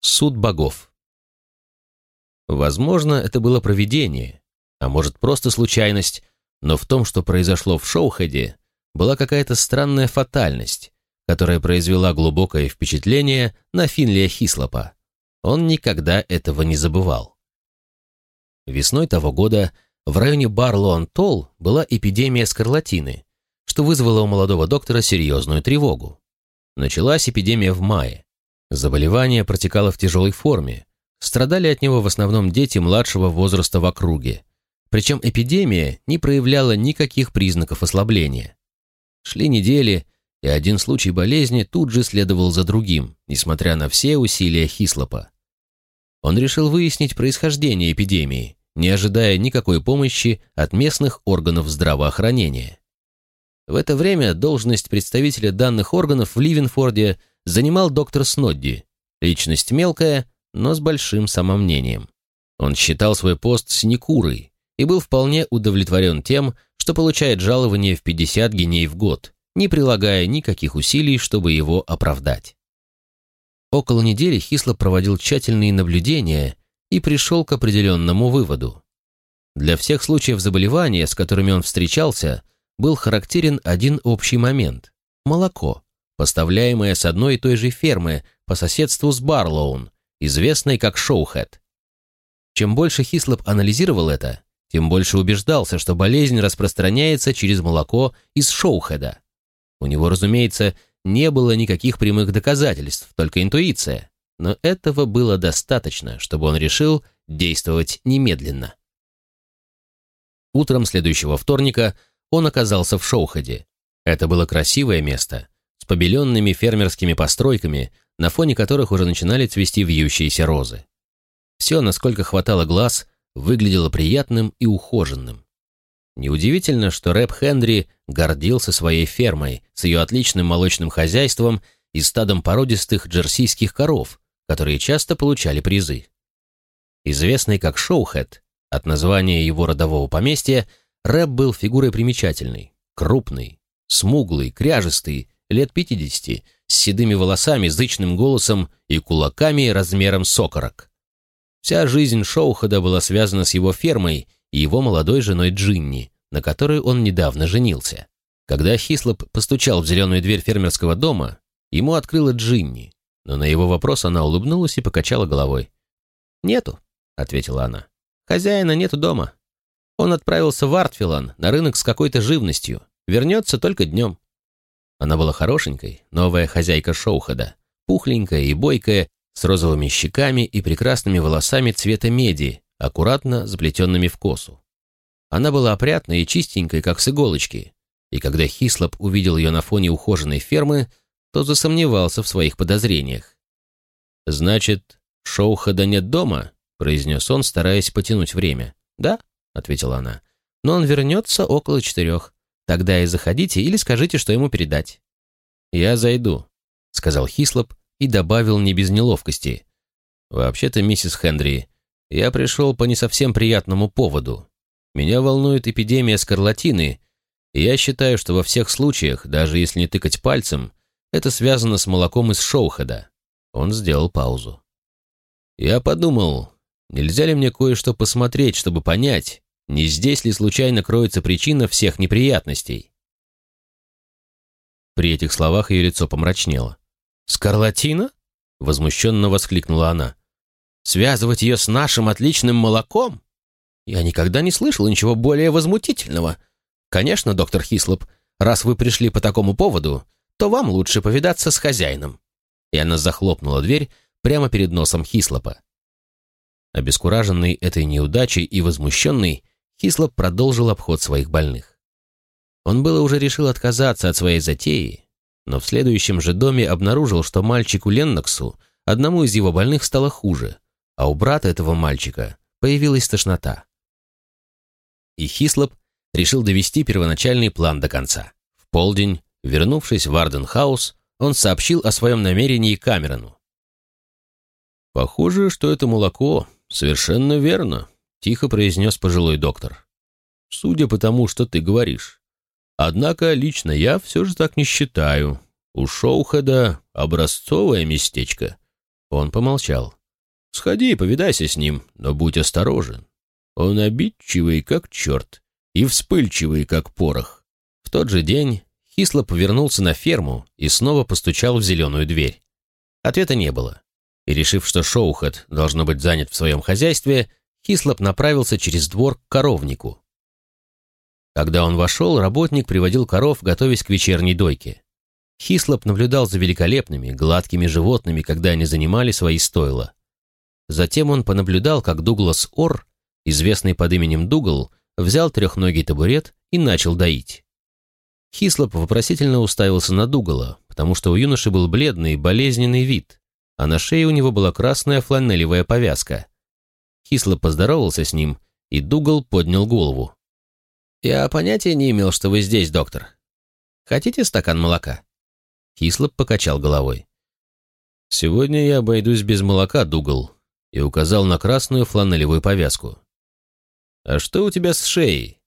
Суд богов. Возможно, это было провидение, а может просто случайность, но в том, что произошло в Шоухеде, была какая-то странная фатальность, которая произвела глубокое впечатление на Финлия Хислопа. Он никогда этого не забывал. Весной того года в районе Барлоан-Толл была эпидемия скарлатины, что вызвало у молодого доктора серьезную тревогу. Началась эпидемия в мае. Заболевание протекало в тяжелой форме. Страдали от него в основном дети младшего возраста в округе. Причем эпидемия не проявляла никаких признаков ослабления. Шли недели, и один случай болезни тут же следовал за другим, несмотря на все усилия Хислопа. Он решил выяснить происхождение эпидемии, не ожидая никакой помощи от местных органов здравоохранения. В это время должность представителя данных органов в Ливенфорде занимал доктор Снодди, личность мелкая, но с большим самомнением. Он считал свой пост синекурой и был вполне удовлетворен тем, что получает жалование в 50 геней в год, не прилагая никаких усилий, чтобы его оправдать. Около недели Хисло проводил тщательные наблюдения и пришел к определенному выводу. Для всех случаев заболевания, с которыми он встречался, был характерен один общий момент – молоко, поставляемое с одной и той же фермы по соседству с Барлоун, известной как Шоухэт. Чем больше Хислоп анализировал это, тем больше убеждался, что болезнь распространяется через молоко из Шоухеда. У него, разумеется, не было никаких прямых доказательств, только интуиция, но этого было достаточно, чтобы он решил действовать немедленно. Утром следующего вторника он оказался в Шоухеде. Это было красивое место, с побеленными фермерскими постройками, на фоне которых уже начинали цвести вьющиеся розы. Все, насколько хватало глаз, выглядело приятным и ухоженным. Неудивительно, что Рэп Хенри гордился своей фермой с ее отличным молочным хозяйством и стадом породистых джерсийских коров, которые часто получали призы. Известный как Шоухэт, от названия его родового поместья, Рэп был фигурой примечательной, крупный, смуглый, кряжистый, лет 50, с седыми волосами, зычным голосом и кулаками размером сокорок. Вся жизнь Шоухода была связана с его фермой и его молодой женой Джинни, на которой он недавно женился. Когда Хислоп постучал в зеленую дверь фермерского дома, ему открыла Джинни, но на его вопрос она улыбнулась и покачала головой. «Нету», — ответила она. «Хозяина нету дома. Он отправился в Артфилан на рынок с какой-то живностью. Вернется только днем». Она была хорошенькой, новая хозяйка Шоухода, пухленькая и бойкая, с розовыми щеками и прекрасными волосами цвета меди, аккуратно заплетенными в косу. Она была опрятной и чистенькой, как с иголочки, и когда Хислоп увидел ее на фоне ухоженной фермы, то засомневался в своих подозрениях. «Значит, Шоухада нет дома?» — произнес он, стараясь потянуть время. «Да», — ответила она, — «но он вернется около четырех. Тогда и заходите или скажите, что ему передать». «Я зайду», — сказал Хислоп, и добавил не без неловкости. «Вообще-то, миссис Хенри, я пришел по не совсем приятному поводу. Меня волнует эпидемия скарлатины, и я считаю, что во всех случаях, даже если не тыкать пальцем, это связано с молоком из Шоухеда». Он сделал паузу. «Я подумал, нельзя ли мне кое-что посмотреть, чтобы понять, не здесь ли случайно кроется причина всех неприятностей?» При этих словах ее лицо помрачнело. «Скарлатина?» — возмущенно воскликнула она. «Связывать ее с нашим отличным молоком? Я никогда не слышал ничего более возмутительного. Конечно, доктор Хислоп, раз вы пришли по такому поводу, то вам лучше повидаться с хозяином». И она захлопнула дверь прямо перед носом Хислопа. Обескураженный этой неудачей и возмущенный, Хислоп продолжил обход своих больных. Он было уже решил отказаться от своей затеи, но в следующем же доме обнаружил, что мальчику Ленноксу одному из его больных стало хуже, а у брата этого мальчика появилась тошнота. И Хислоп решил довести первоначальный план до конца. В полдень, вернувшись в Арденхаус, он сообщил о своем намерении Камерону. «Похоже, что это молоко. Совершенно верно», — тихо произнес пожилой доктор. «Судя по тому, что ты говоришь. Однако лично я все же так не считаю. У Шоухеда образцовое местечко. Он помолчал. «Сходи, повидайся с ним, но будь осторожен. Он обидчивый, как черт, и вспыльчивый, как порох». В тот же день Хислоп повернулся на ферму и снова постучал в зеленую дверь. Ответа не было. И решив, что Шоухат должно быть занят в своем хозяйстве, Хислоп направился через двор к коровнику. Когда он вошел, работник приводил коров, готовясь к вечерней дойке. Хислоп наблюдал за великолепными, гладкими животными, когда они занимали свои стойла. Затем он понаблюдал, как Дуглас Ор, известный под именем Дугал, взял трехногий табурет и начал доить. Хислоп вопросительно уставился на Дугала, потому что у юноши был бледный, болезненный вид, а на шее у него была красная фланелевая повязка. Хислоп поздоровался с ним, и Дугал поднял голову. «Я понятия не имел, что вы здесь, доктор. Хотите стакан молока?» Хислоп покачал головой. «Сегодня я обойдусь без молока, Дугал», и указал на красную фланелевую повязку. «А что у тебя с шеей?»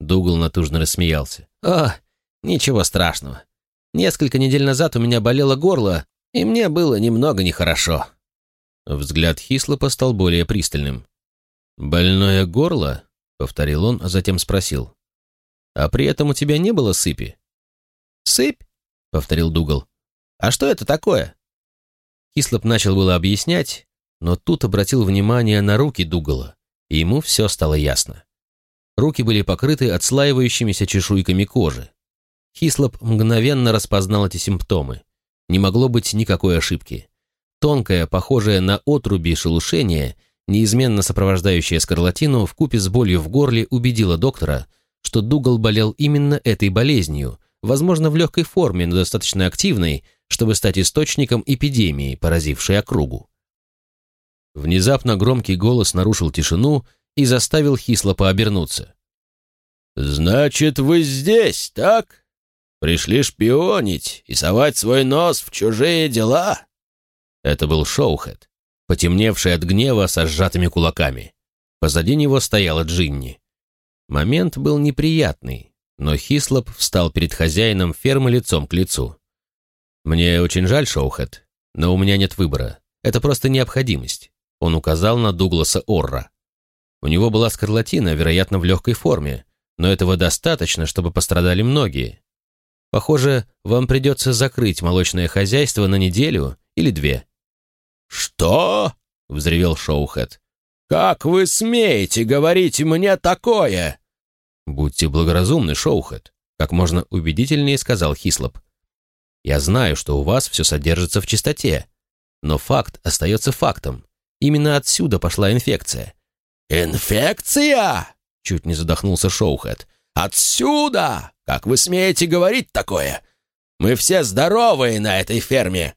Дугал натужно рассмеялся. «О, ничего страшного. Несколько недель назад у меня болело горло, и мне было немного нехорошо». Взгляд Хислопа стал более пристальным. «Больное горло?» — повторил он, а затем спросил. «А при этом у тебя не было сыпи?» «Сыпь?» — повторил Дугал. «А что это такое?» Хислоп начал было объяснять, но тут обратил внимание на руки Дугала, и ему все стало ясно. Руки были покрыты отслаивающимися чешуйками кожи. Хислоп мгновенно распознал эти симптомы. Не могло быть никакой ошибки. Тонкое, похожее на отруби шелушение — неизменно сопровождающая скарлатину, вкупе с болью в горле убедила доктора, что Дугал болел именно этой болезнью, возможно, в легкой форме, но достаточно активной, чтобы стать источником эпидемии, поразившей округу. Внезапно громкий голос нарушил тишину и заставил Хислопа обернуться. «Значит, вы здесь, так? Пришли шпионить и совать свой нос в чужие дела?» Это был Шоухед потемневший от гнева со сжатыми кулаками. Позади него стояла Джинни. Момент был неприятный, но Хислоп встал перед хозяином фермы лицом к лицу. «Мне очень жаль, Шоухет, но у меня нет выбора. Это просто необходимость», — он указал на Дугласа Орра. У него была скарлатина, вероятно, в легкой форме, но этого достаточно, чтобы пострадали многие. Похоже, вам придется закрыть молочное хозяйство на неделю или две. «Что?» — взревел Шоухэт. «Как вы смеете говорить мне такое?» «Будьте благоразумны, Шоухэт», — как можно убедительнее сказал Хислоп. «Я знаю, что у вас все содержится в чистоте, но факт остается фактом. Именно отсюда пошла инфекция». «Инфекция?» — чуть не задохнулся Шоухэт. «Отсюда! Как вы смеете говорить такое? Мы все здоровые на этой ферме.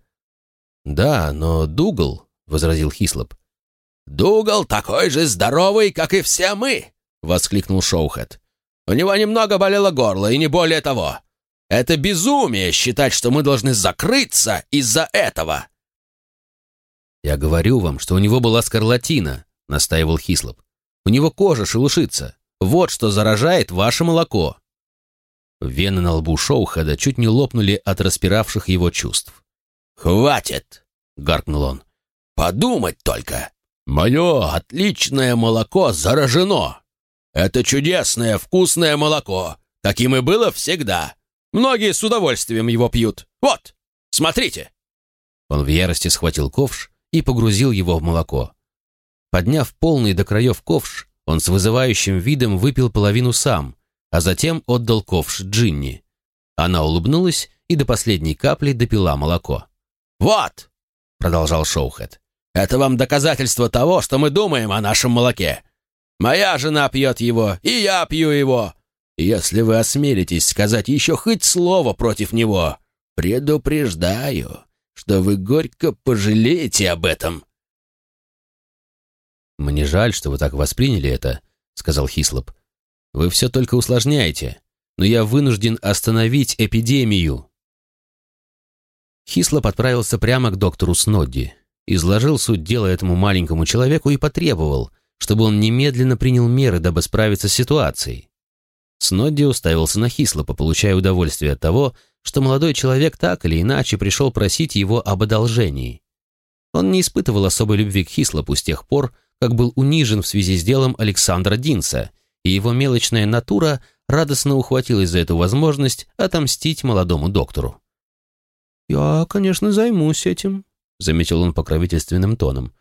«Да, но Дугал», — возразил Хислоп. «Дугал такой же здоровый, как и все мы!» — воскликнул Шоухет. «У него немного болело горло, и не более того. Это безумие считать, что мы должны закрыться из-за этого!» «Я говорю вам, что у него была скарлатина», — настаивал Хислоп. «У него кожа шелушится. Вот что заражает ваше молоко». Вены на лбу Шоухеда чуть не лопнули от распиравших его чувств. «Хватит!» — гаркнул он. «Подумать только! Мое отличное молоко заражено! Это чудесное вкусное молоко, каким и было всегда. Многие с удовольствием его пьют. Вот, смотрите!» Он в ярости схватил ковш и погрузил его в молоко. Подняв полный до краев ковш, он с вызывающим видом выпил половину сам, а затем отдал ковш Джинни. Она улыбнулась и до последней капли допила молоко. «Вот!» — продолжал Шоухет. «Это вам доказательство того, что мы думаем о нашем молоке. Моя жена пьет его, и я пью его. Если вы осмелитесь сказать еще хоть слово против него, предупреждаю, что вы горько пожалеете об этом». «Мне жаль, что вы так восприняли это», — сказал Хислоп. «Вы все только усложняете, но я вынужден остановить эпидемию, Хислоп отправился прямо к доктору Снодди, изложил суть дела этому маленькому человеку и потребовал, чтобы он немедленно принял меры, дабы справиться с ситуацией. Снодди уставился на Хислопа, получая удовольствие от того, что молодой человек так или иначе пришел просить его об одолжении. Он не испытывал особой любви к Хислопу с тех пор, как был унижен в связи с делом Александра Динса, и его мелочная натура радостно ухватилась за эту возможность отомстить молодому доктору. «Я, конечно, займусь этим», — заметил он покровительственным тоном.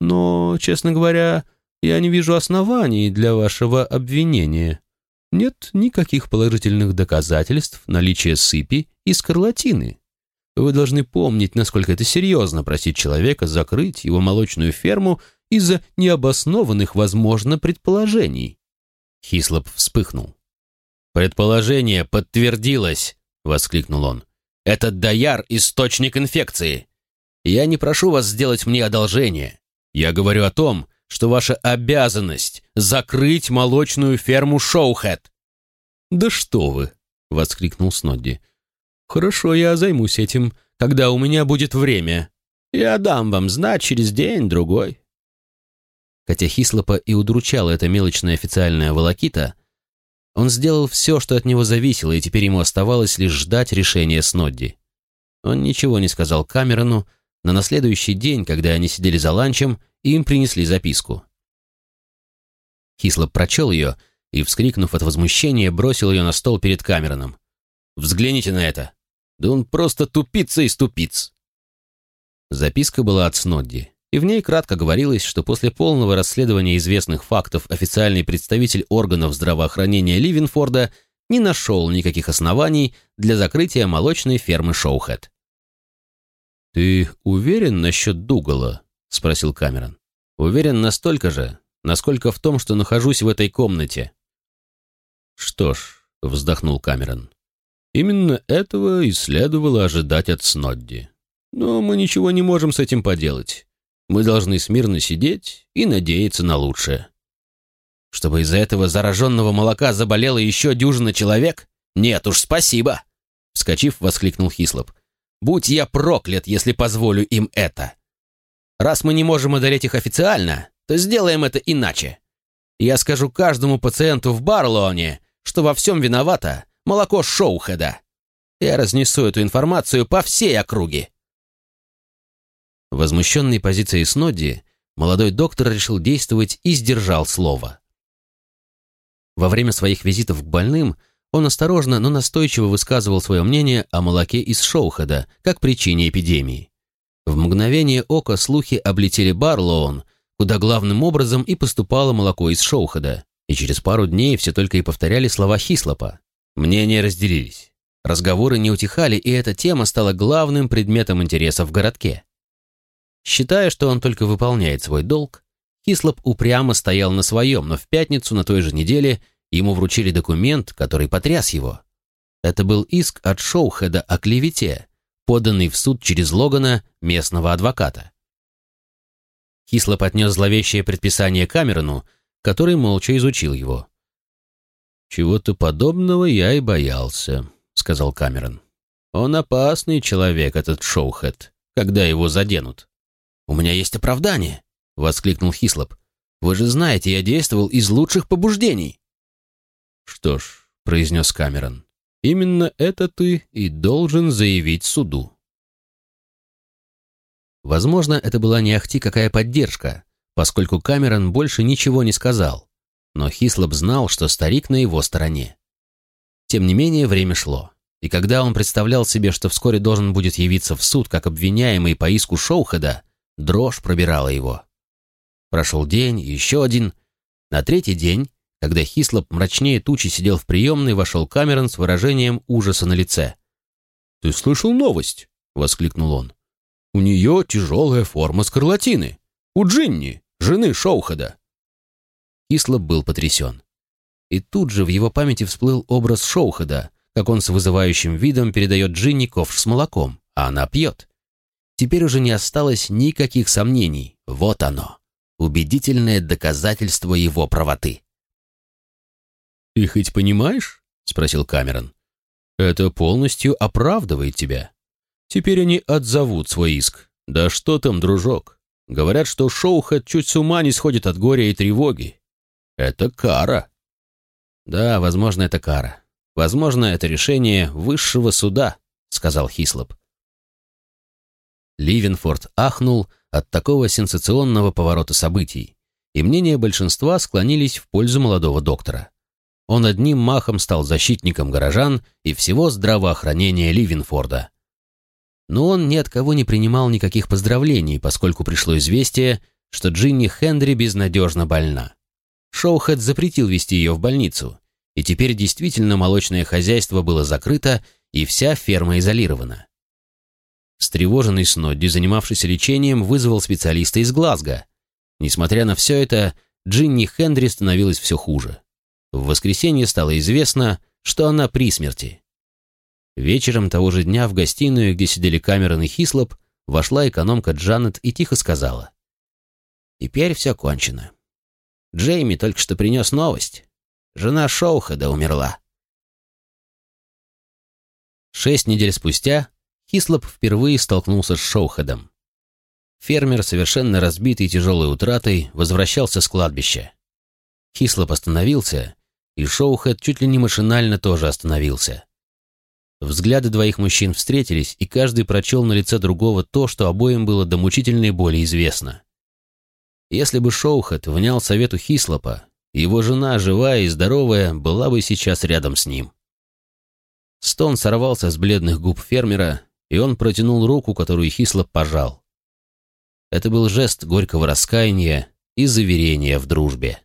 «Но, честно говоря, я не вижу оснований для вашего обвинения. Нет никаких положительных доказательств наличия сыпи и скарлатины. Вы должны помнить, насколько это серьезно просить человека закрыть его молочную ферму из-за необоснованных, возможно, предположений». Хислоп вспыхнул. «Предположение подтвердилось!» — воскликнул он. «Этот дояр — источник инфекции. Я не прошу вас сделать мне одолжение. Я говорю о том, что ваша обязанность — закрыть молочную ферму Шоухэт». «Да что вы!» — воскликнул Снодди. «Хорошо, я займусь этим, когда у меня будет время. Я дам вам знать через день-другой». Хотя Хислопа и удручала эта мелочная официальная волокита, он сделал все, что от него зависело, и теперь ему оставалось лишь ждать решения Снодди. Он ничего не сказал Камерону, но на следующий день, когда они сидели за ланчем, им принесли записку. Хислоп прочел ее и, вскрикнув от возмущения, бросил ее на стол перед Камероном. «Взгляните на это! Да он просто тупица из тупиц!» Записка была от Снодди и в ней кратко говорилось, что после полного расследования известных фактов официальный представитель органов здравоохранения Ливенфорда не нашел никаких оснований для закрытия молочной фермы Шоухэт. «Ты уверен насчет Дугала?» — спросил Камерон. «Уверен настолько же, насколько в том, что нахожусь в этой комнате». «Что ж», — вздохнул Камерон, — «именно этого и следовало ожидать от Снодди. Но мы ничего не можем с этим поделать. Мы должны смирно сидеть и надеяться на лучшее. Чтобы из-за этого зараженного молока заболело еще дюжина человек? Нет уж, спасибо!» Вскочив, воскликнул Хислоп. «Будь я проклят, если позволю им это! Раз мы не можем одолеть их официально, то сделаем это иначе. Я скажу каждому пациенту в Барлоне, что во всем виновато молоко Шоухеда. Я разнесу эту информацию по всей округе. Возмущенный позицией Снодди, молодой доктор решил действовать и сдержал слово. Во время своих визитов к больным он осторожно, но настойчиво высказывал свое мнение о молоке из Шоухэда как причине эпидемии. В мгновение ока слухи облетели Барлоун, куда главным образом и поступало молоко из Шоухэда, и через пару дней все только и повторяли слова Хислопа. Мнения разделились. Разговоры не утихали, и эта тема стала главным предметом интереса в городке. Считая, что он только выполняет свой долг, Кислоп упрямо стоял на своем, но в пятницу на той же неделе ему вручили документ, который потряс его. Это был иск от Шоухеда о клевете, поданный в суд через Логана, местного адвоката. Кислоп отнес зловещее предписание Камерону, который молча изучил его. «Чего-то подобного я и боялся», — сказал Камерон. «Он опасный человек, этот Шоухед, когда его заденут». «У меня есть оправдание», — воскликнул Хислоп. «Вы же знаете, я действовал из лучших побуждений». «Что ж», — произнес Камерон, — «именно это ты и должен заявить суду». Возможно, это была не ахти какая поддержка, поскольку Камерон больше ничего не сказал, но Хислоп знал, что старик на его стороне. Тем не менее, время шло, и когда он представлял себе, что вскоре должен будет явиться в суд как обвиняемый по иску Шоухэда, Дрожь пробирала его. Прошел день, еще один. На третий день, когда Хислоп мрачнее тучи сидел в приемной, вошел Камерон с выражением ужаса на лице. «Ты слышал новость?» — воскликнул он. «У нее тяжелая форма скарлатины. У Джинни, жены Шоухода». Хислоп был потрясен. И тут же в его памяти всплыл образ Шоухода, как он с вызывающим видом передает Джинни ковш с молоком, а она пьет. Теперь уже не осталось никаких сомнений. Вот оно. Убедительное доказательство его правоты. «Ты хоть понимаешь?» — спросил Камерон. «Это полностью оправдывает тебя. Теперь они отзовут свой иск. Да что там, дружок? Говорят, что Шоухэт чуть с ума не сходит от горя и тревоги. Это кара». «Да, возможно, это кара. Возможно, это решение высшего суда», — сказал Хислоп. Ливенфорд ахнул, от такого сенсационного поворота событий, и мнения большинства склонились в пользу молодого доктора. Он одним махом стал защитником горожан и всего здравоохранения Ливенфорда. Но он ни от кого не принимал никаких поздравлений, поскольку пришло известие, что Джинни Хендри безнадежно больна. Шоухэт запретил вести ее в больницу, и теперь действительно молочное хозяйство было закрыто и вся ферма изолирована. Встревоженный Снодди, занимавшийся лечением, вызвал специалиста из Глазго. Несмотря на все это, Джинни Хендри становилась все хуже. В воскресенье стало известно, что она при смерти. Вечером того же дня в гостиную, где сидели Камерон и Хислоп, вошла экономка Джанет и тихо сказала. «Теперь все кончено. Джейми только что принес новость. Жена Шоухеда умерла». Шесть недель спустя Хислоп впервые столкнулся с Шоухедом. Фермер, совершенно разбитый тяжелой утратой, возвращался с кладбища. Хислоп остановился, и Шоухед чуть ли не машинально тоже остановился. Взгляды двоих мужчин встретились, и каждый прочел на лице другого то, что обоим было до мучительной боли известно. Если бы Шоухет внял совету Хислопа, его жена, живая и здоровая, была бы сейчас рядом с ним. Стон сорвался с бледных губ фермера, и он протянул руку, которую Хислоп пожал. Это был жест горького раскаяния и заверения в дружбе.